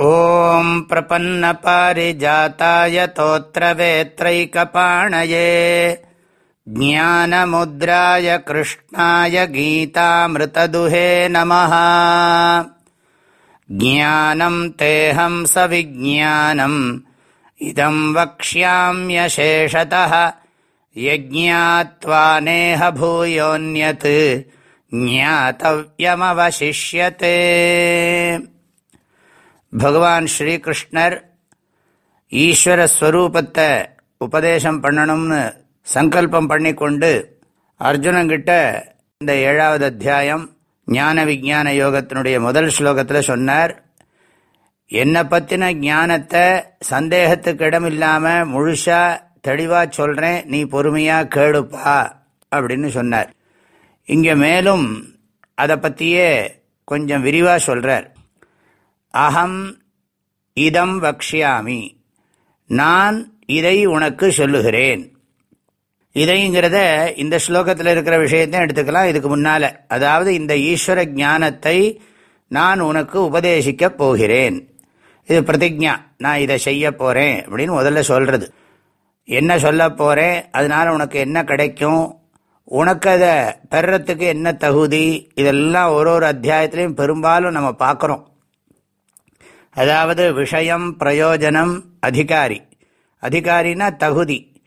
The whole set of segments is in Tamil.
ॐ प्रपन्नपारिजाताय तोत्रवेत्रैकपाणये ज्ञानमुद्राय कृष्णाय गीतामृतदुहे नमः ज्ञानम् तेऽहम् सविज्ञानम् इदम् वक्ष्याम्यशेषतः यज्ञात्वा नेह भूयोऽन्यत् ज्ञातव्यमवशिष्यते பகவான் ஸ்ரீகிருஷ்ணர் ஈஸ்வர ஸ்வரூபத்தை உபதேசம் பண்ணணும்னு சங்கல்பம் பண்ணி கொண்டு அர்ஜுனங்கிட்ட இந்த ஏழாவது அத்தியாயம் ஞான விஜான யோகத்தினுடைய முதல் ஸ்லோகத்தில் சொன்னார். என்னை பற்றின ஞானத்தை சந்தேகத்துக்கு இடம் இல்லாமல் முழுசாக தெளிவாக சொல்கிறேன் நீ பொறுமையாக கேடுப்பா அப்படின்னு சொன்னார். இங்கே மேலும் அதை பற்றியே கொஞ்சம் விரிவாக சொல்கிறார் அகம் இதம் வக்ஷியாமி. நான் இதை உனக்கு சொல்லுகிறேன். இதைங்கிறத இந்த ஸ்லோகத்தில் இருக்கிற விஷயத்தையும் எடுத்துக்கலாம். இதுக்கு முன்னால். அதாவது இந்த ஈஸ்வர ஞானத்தை நான் உனக்கு உபதேசிக்கப் போகிறேன். இது பிரதிஜா நான் இதை செய்ய போகிறேன் அப்படின்னு முதல்ல சொல்கிறது என்ன சொல்ல போகிறேன் அதனால உனக்கு என்ன கிடைக்கும்? உனக்கு அதை பெறத்துக்கு என்ன தகுதி? இதெல்லாம் ஒரு ஒரு அத்தியாயத்திலையும் பெரும்பாலும் நம்ம பார்க்குறோம். அதாவது விஷயம் பிரயோஜனம் அதிகாரி. அதிகாரினா தகுதி.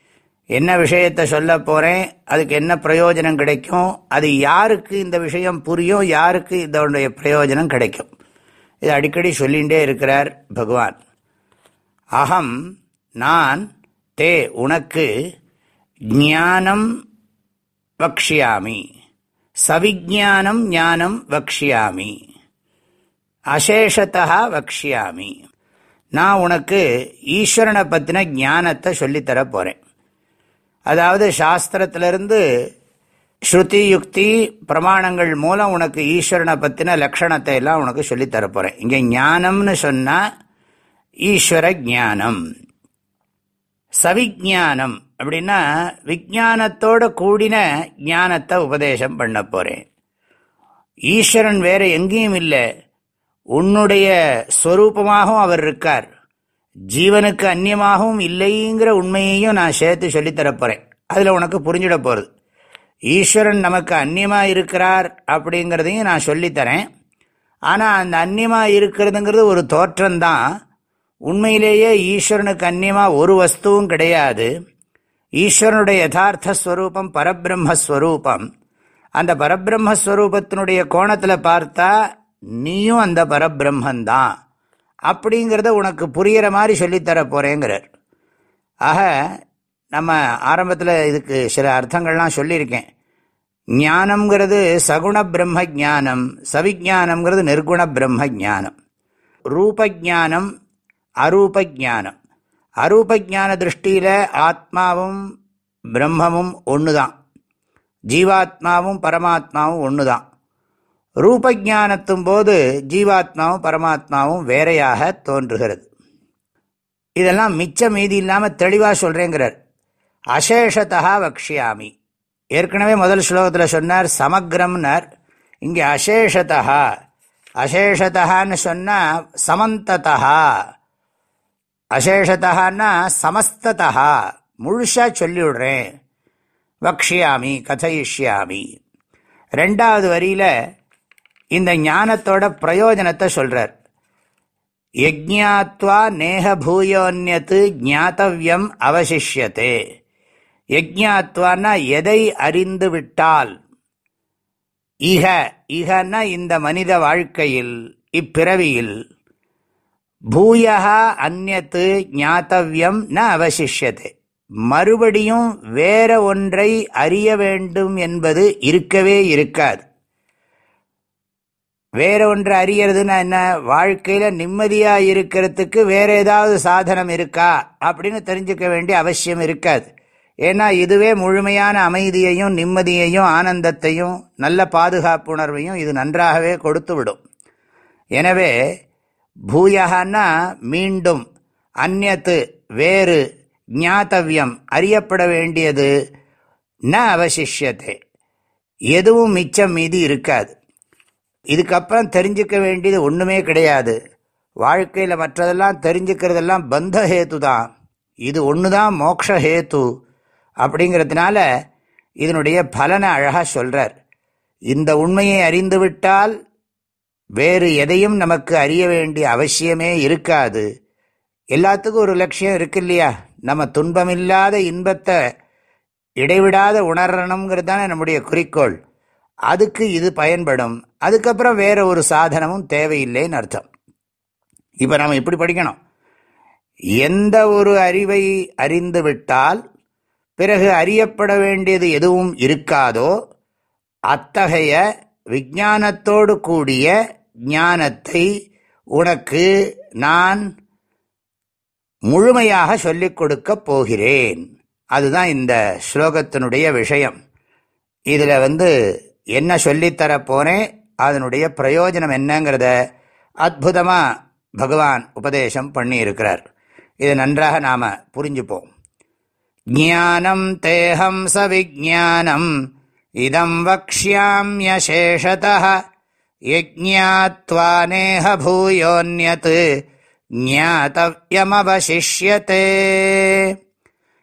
என்ன விஷயத்தை சொல்ல போகிறேன் அதுக்கு என்ன பிரயோஜனம் கிடைக்கும் அது யாருக்கு இந்த விஷயம் புரியும் யாருக்கு இதனுடைய பிரயோஜனம் கிடைக்கும். இது அடிக்கடி சொல்லிகிட்டே இருக்கிறார் பகவான். அகம் நான் தே உனக்கு ஞானம் வக்ஷியாமி. சவிஜானம் ஞானம் வக்ஷியாமி. அசேஷத்தா வக்ஷியாமி. நான் உனக்கு ஈஸ்வரனை பற்றின ஞானத்தை சொல்லித்தர போகிறேன் அதாவது சாஸ்திரத்திலிருந்து ஸ்ருதி யுக்தி பிரமாணங்கள் மூலம் உனக்கு ஈஸ்வரனை பற்றின லக்ஷணத்தை எல்லாம் உனக்கு சொல்லித்தர போகிறேன் இங்கே ஞானம்னு சொன்னால் ஈஸ்வர ஜானம் சவிஜானம் அப்படின்னா விஜானத்தோட கூடின ஞானத்தை உபதேசம் பண்ண போகிறேன் ஈஸ்வரன் வேறு எங்கேயும் இல்லை. உன்னுடைய ஸ்வரூபமாகவும் அவர் இருக்கார். ஜீவனுக்கு அந்நியமாகவும் இல்லைங்கிற உண்மையையும் நான் சேர்த்து சொல்லித்தரப்போகிறேன் அதில் உனக்கு புரிஞ்சிட போகிறது ஈஸ்வரன் நமக்கு அந்நியமாக இருக்கிறார் அப்படிங்கிறதையும் நான் சொல்லித்தரேன். ஆனால் அந்த அந்நியமாக இருக்கிறதுங்கிறது ஒரு தோற்றம்தான். உண்மையிலேயே ஈஸ்வரனுக்கு அந்நியமாக ஒரு வஸ்துவும் கிடையாது. ஈஸ்வரனுடைய யதார்த்த ஸ்வரூபம் பரபிரம்மஸ்வரூபம் அந்த பரபிரம்மஸ்வரூபத்தினுடைய கோணத்தில் பார்த்தா நீயும் அந்த பரபிரம்மந்தான் அப்படிங்கிறத உனக்கு புரிகிற மாதிரி சொல்லித்தர போகிறேங்கிறார் ஆக நம்ம ஆரம்பத்தில் இதுக்கு சில அர்த்தங்கள்லாம் சொல்லியிருக்கேன். ஞானம்ங்கிறது சகுண பிரம்ம ஜானம் சவிஜானம்ங்கிறது நிர்குண பிரம்ம ஜானம் ரூப ஜானம் அரூப ஜானம் அரூப ஜான திருஷ்டியில் ஆத்மாவும் பிரம்மமும் ஒன்று தான் ஜீவாத்மாவும் பரமாத்மாவும் ஒன்று தான் ரூபஜானத்தும் போது ஜீவாத்மாவும் பரமாத்மாவும் வேறையாக தோன்றுகிறது. இதெல்லாம் மிச்ச மீதி இல்லாமல் தெளிவாக சொல்கிறேங்கிறார் அசேஷத்தா வக்ஷியாமி. ஏற்கனவே முதல் ஸ்லோகத்தில் சொன்னார் சமக்ரம்னார். இங்கே அசேஷத்தா அசேஷதான்னு சொன்னால் சமந்ததா அசேஷதான்னா சமஸ்ததா முழுசாக சொல்லிவிடுறேன். வக்ஷியாமி கதையிஷ்யாமி. ரெண்டாவது வரியில் இந்த ஞானத்தோட பிரயோஜனத்தை சொல்றார். யஜ்ஞாத்வா நேக பூயோன்யத்து ஜாத்தவியம் அவசிஷ்யத்தே யஜ்ஞாத்வான்னா எதை அறிந்து விட்டால்? இக இகன்னா இந்த மனித வாழ்க்கையில் இப்பிறவியில். பூயகா அந்நத்து ஞாத்தவியம் ந அவசிஷ்யத்தை மறுபடியும் வேற ஒன்றை அறிய வேண்டும் என்பது இருக்கவே இருக்காது. வேற ஒன்று அறியறதுன்னா என்ன? வாழ்க்கையில் நிம்மதியாக இருக்கிறதுக்கு வேற ஏதாவது சாதனம் இருக்கா? அப்படின்னு தெரிஞ்சுக்க வேண்டிய அவசியம் இருக்காது. ஏன்னா இதுவே முழுமையான அமைதியையும் நிம்மதியையும் ஆனந்தத்தையும் நல்ல பாதுகாப்புணர்வையும் இது நன்றாகவே கொடுத்து விடும் எனவே பூயகன்னா மீண்டும் அந்நத்து வேறு ஞாத்தவியம் அறியப்பட வேண்டியது ந அவசிஷத்தை எதுவும் மிச்சம் மீதி இருக்காது. இதுக்கப்புறம் தெரிஞ்சுக்க வேண்டியது ஒன்றுமே கிடையாது. வாழ்க்கையில் மற்றதெல்லாம் தெரிஞ்சுக்கிறதெல்லாம் பந்த ஹேத்து தான் இது ஒன்று தான் மோக்ஷ ஹேத்து அப்படிங்கிறதுனால இதனுடைய பலனை அழகாக சொல்கிறார் இந்த உண்மையை அறிந்துவிட்டால் வேறு எதையும் நமக்கு அறிய வேண்டிய அவசியமே இருக்காது. எல்லாத்துக்கும் ஒரு லட்சியம் இருக்கு இல்லையா நம்ம துன்பமில்லாத இன்பத்தை இடைவிடாத உணரணுங்கிறது தானே நம்முடைய குறிக்கோள். அதுக்கு இது பயன்படும். அதுக்கப்புறம் வேற ஒரு சாதனமும் தேவையில்லைன்னு அர்த்தம். இப்போ நம்ம இப்படி படிக்கணும். எந்த ஒரு அறிவை அறிந்து விட்டால் பிறகு அறியப்பட வேண்டியது எதுவும் இருக்காதோ அத்தகைய விஞ்ஞானத்தோடு கூடிய ஞானத்தை உனக்கு நான் முழுமையாக சொல்லிக் கொடுக்கப் போகிறேன். அதுதான் இந்த ஸ்லோகத்தினுடைய விஷயம். இதில் வந்து என்ன சொல்லித்தர அதனுடைய பிரயோஜனம் என்னங்கிறத அற்புதமாக பகவான் உபதேசம் பண்ணியிருக்கிறார். இதை நன்றாக நாம் புரிஞ்சுப்போம். ஞானம் தேகம் சவிஜானம் இதம் வக்ஷாமியசேஷத யஜ்ஞாத்வா நேஹ பூயோன்யத் ஞாத்தவியமவசிஷ்யத்தே